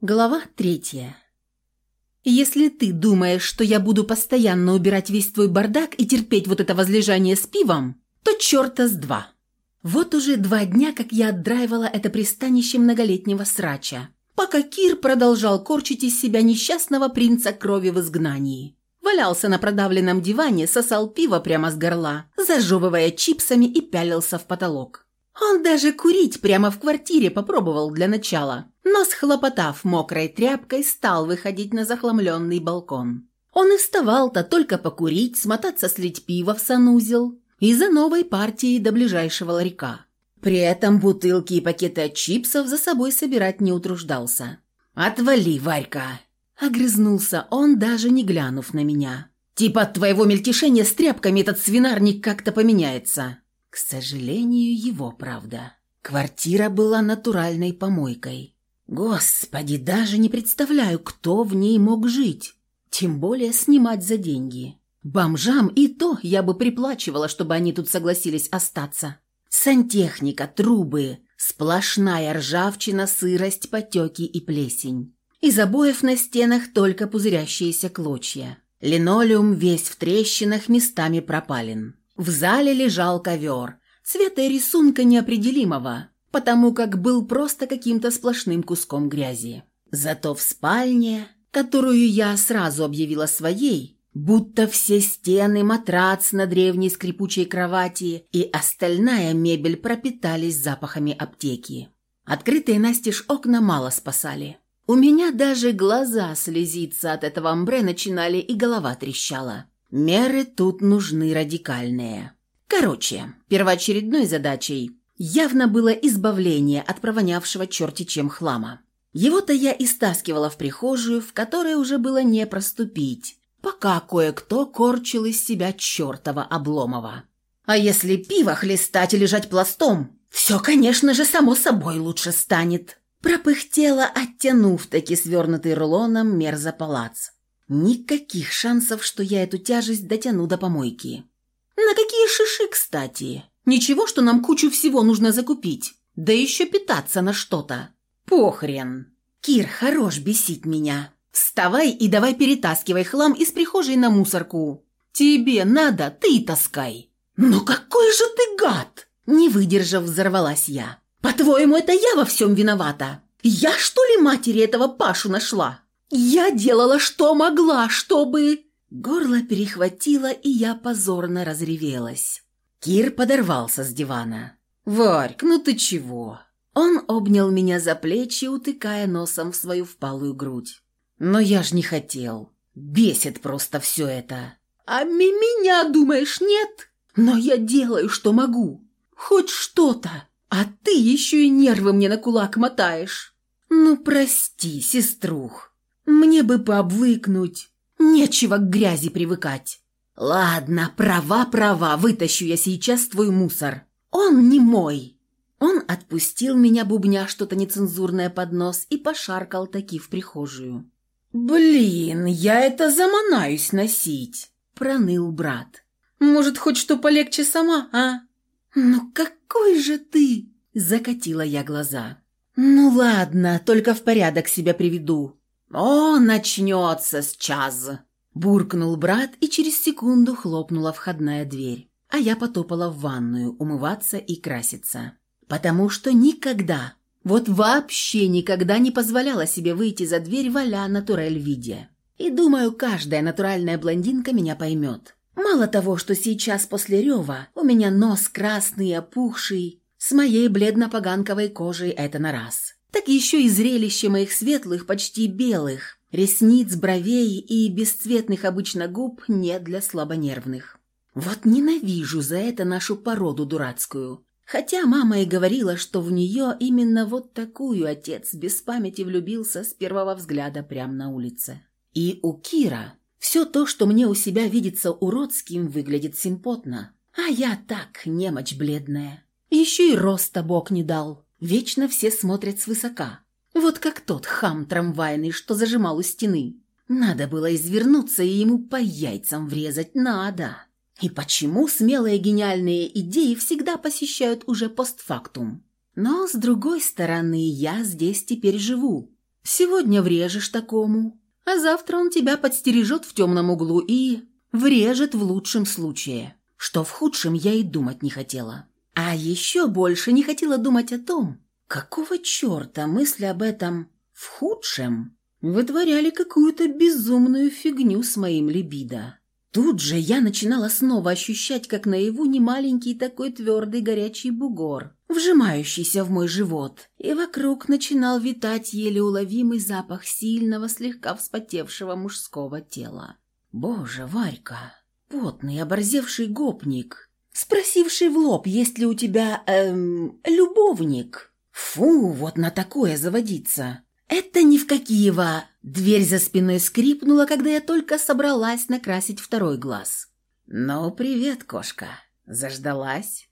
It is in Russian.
Глава третья. «Если ты думаешь, что я буду постоянно убирать весь твой бардак и терпеть вот это возлежание с пивом, то черта с два». Вот уже два дня, как я отдраивала это пристанище многолетнего срача, пока Кир продолжал корчить из себя несчастного принца крови в изгнании. Валялся на продавленном диване, сосал пиво прямо с горла, зажевывая чипсами и пялился в потолок. Он даже курить прямо в квартире попробовал для начала, но, схлопотав мокрой тряпкой, стал выходить на захламленный балкон. Он и вставал-то только покурить, смотаться слить пиво в санузел и за новой партией до ближайшего ларька. При этом бутылки и пакеты от чипсов за собой собирать не утруждался. «Отвали, Варька!» Огрызнулся он, даже не глянув на меня. «Типа от твоего мельтешения с тряпками этот свинарник как-то поменяется». К сожалению, его правда. Квартира была натуральной помойкой. Господи, даже не представляю, кто в ней мог жить. Тем более снимать за деньги. Бомжам и то я бы приплачивала, чтобы они тут согласились остаться. Сантехника, трубы, сплошная ржавчина, сырость, потеки и плесень. Из обоев на стенах только пузырящиеся клочья. Линолеум весь в трещинах, местами пропален. В зале лежал ковер, цвета и рисунка неопределимого, потому как был просто каким-то сплошным куском грязи. Зато в спальне, которую я сразу объявила своей, будто все стены, матрац на древней скрипучей кровати и остальная мебель пропитались запахами аптеки. Открытые настежь окна мало спасали. У меня даже глаза слезиться от этого амбре начинали и голова трещала. Меры тут нужны радикальные. Короче, первоочередной задачей явно было избавление от провонявшего черти чем хлама. Его-то я и стаскивала в прихожую, в которой уже было не проступить, пока кое-кто корчил из себя чертова обломова. А если пиво хлестать и лежать пластом, все, конечно же, само собой лучше станет. Пропыхтела, оттянув таки свернутый рулоном мерзопалац. Никаких шансов, что я эту тяжесть дотяну до помойки. На какие шиши, кстати? Ничего, что нам кучу всего нужно закупить. Да еще питаться на что-то. Похрен. Кир, хорош бесить меня. Вставай и давай перетаскивай хлам из прихожей на мусорку. Тебе надо, ты таскай. Ну какой же ты гад! Не выдержав, взорвалась я. По-твоему, это я во всем виновата? Я, что ли, матери этого Пашу нашла? Я делала, что могла, чтобы... Горло перехватило, и я позорно разревелась. Кир подорвался с дивана. «Варьк, ну ты чего?» Он обнял меня за плечи, утыкая носом в свою впалую грудь. «Но я ж не хотел. Бесит просто все это». «А меня, думаешь, нет? Но я делаю, что могу. Хоть что-то. А ты еще и нервы мне на кулак мотаешь». «Ну, прости, сеструх. Мне бы пообвыкнуть. Нечего к грязи привыкать». «Ладно, права-права, вытащу я сейчас твой мусор. Он не мой». Он отпустил меня, бубня что-то нецензурное под нос, и пошаркал таки в прихожую. «Блин, я это заманаюсь носить», — проныл брат. «Может, хоть что полегче сама, а?» «Ну какой же ты!» — закатила я глаза. «Ну ладно, только в порядок себя приведу». «О, начнется с час!» Буркнул брат, и через секунду хлопнула входная дверь. А я потопала в ванную умываться и краситься. Потому что никогда, вот вообще никогда не позволяла себе выйти за дверь валя натурель виде. И думаю, каждая натуральная блондинка меня поймет. Мало того, что сейчас после рева у меня нос красный, опухший, с моей бледно-поганковой кожей это на раз. Так еще и зрелище моих светлых, почти белых, Ресниц, бровей и бесцветных обычно губ нет для слабонервных. Вот ненавижу за это нашу породу дурацкую. Хотя мама и говорила, что в нее именно вот такую отец без памяти влюбился с первого взгляда прямо на улице. И у Кира все то, что мне у себя видится уродским, выглядит симпотно. А я так, немочь бледная. Еще и роста бог не дал. Вечно все смотрят свысока. Вот как тот хам трамвайный, что зажимал у стены. Надо было извернуться и ему по яйцам врезать, надо. И почему смелые гениальные идеи всегда посещают уже постфактум? Но, с другой стороны, я здесь теперь живу. Сегодня врежешь такому, а завтра он тебя подстережет в темном углу и... врежет в лучшем случае, что в худшем я и думать не хотела. А еще больше не хотела думать о том, какого черта мысли об этом в худшем вытворяли какую-то безумную фигню с моим либидо. Тут же я начинала снова ощущать, как наяву немаленький такой твердый горячий бугор, вжимающийся в мой живот, и вокруг начинал витать еле уловимый запах сильного, слегка вспотевшего мужского тела. «Боже, Варька, потный, оборзевший гопник, спросивший в лоб, есть ли у тебя, эм, любовник. Фу, вот на такое заводиться!» Это ни в какие-во. Дверь за спиной скрипнула, когда я только собралась накрасить второй глаз. «Ну, привет, кошка. Заждалась?»